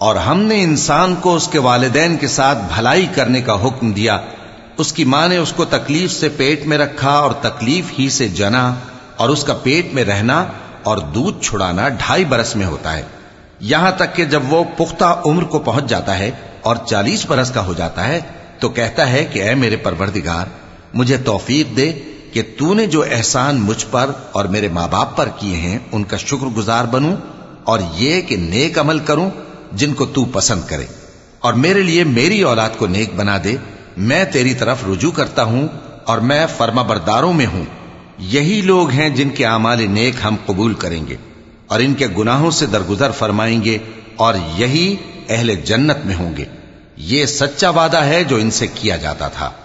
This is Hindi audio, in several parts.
और हमने इंसान को उसके वालिदैन के साथ भलाई करने का हुक्म दिया उसकी मां ने उसको तकलीफ से पेट में रखा और तकलीफ ही से जना और उसका पेट में रहना और दूध छुड़ाना ढाई बरस में होता है यहां तक कि जब वो पुख्ता उम्र को पहुंच जाता है और चालीस बरस का हो जाता है तो कहता है कि ऐ मेरे परवरदिगार मुझे तौफीक दे कि तूने जो एहसान मुझ पर और मेरे माँ बाप पर किए हैं, उनका शुक्रगुजार बनूं और ये कि नेक अमल करूँ, जिनको तू पसंद करे। और मेरे लिए मेरी औलाद को नेक बना दे। मैं तेरी तरफ़ रुजू करता हूँ और मैं फर्मा बरदारों में हूँ। यही लोग हैं जिनके आमाल नेक हम कबूल करेंगे और इनके गुनाहों से दरगुजर फरमाएँगे और यही अहले जन्नत में होंगे। ये सच्चा वादा है जो इनसे किया जाता था।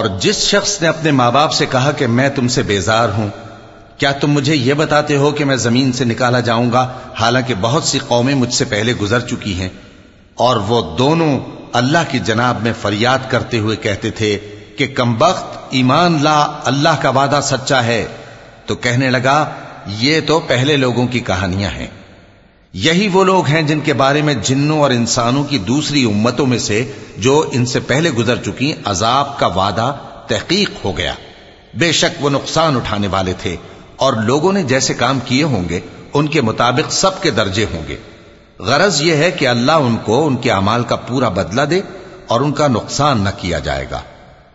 और जिस शख्स ने अपने माँ बाप से कहा कि मैं तुमसे बेजार हूँ, क्या तुम मुझे यह बताते हो कि मैं ज़मीन से निकाला जाऊँगा? हालाँकि बहुत सी कौमें मुझसे पहले गुजर चुकी हैं और वो दोनों अल्लाह की जनाब में फरियाद करते हुए कहते थे कि कमबख्त ईमान ला अल्लाह का वादा सच्चा है। तो कहने लगा, ये तो पहले लोगों की कहानियाँ हैं। यही वो लोग हैं जिनके बारे में जिन्नों और इंसानों की दूसरी उम्मतों में से जो इनसे पहले गुजर चुकी अजाब का वादा तहकीक हो गया बेशक वो नुकसान उठाने वाले थे और लोगों ने जैसे काम किए होंगे उनके मुताबिक सबके दर्जे होंगे गरज यह है कि अल्लाह उनको उनके अमाल का पूरा बदला दे और उनका नुकसान न किया जाएगा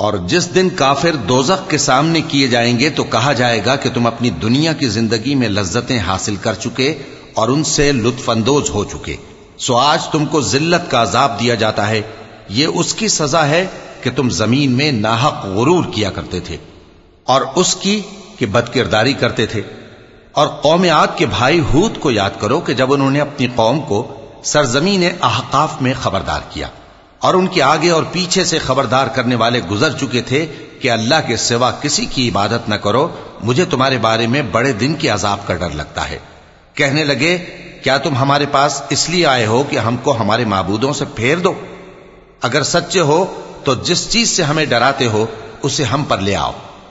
और जिस दिन काफिर दोजख के सामने किए जाएंगे तो कहा जाएगा कि तुम अपनी दुनिया की जिंदगी में लज्जतें हासिल कर चुके और उनसे लुत्फानंदोज हो चुके सो आज तुमको जिल्लत का अजाब दिया जाता है ये उसकी सजा है कि तुम जमीन में नाहक गुरूर किया करते थे और उसकी कि बदकिरदारी करते थे। और कौम आद के भाई हूद को याद करो कि जब उन्होंने अपनी कौम को सरजमीन अहकाफ में खबरदार किया और उनके आगे और पीछे से खबरदार करने वाले गुजर चुके थे कि अल्लाह के सिवा किसी की इबादत न करो, मुझे तुम्हारे बारे में बड़े दिन के अजाब का डर लगता है। कहने लगे, क्या तुम हमारे पास इसलिए आए हो कि हमको हमारे माबूदों से फेर दो? अगर सच्चे हो तो जिस चीज़ से हमें डराते हो, उसे हम पर ले आओ।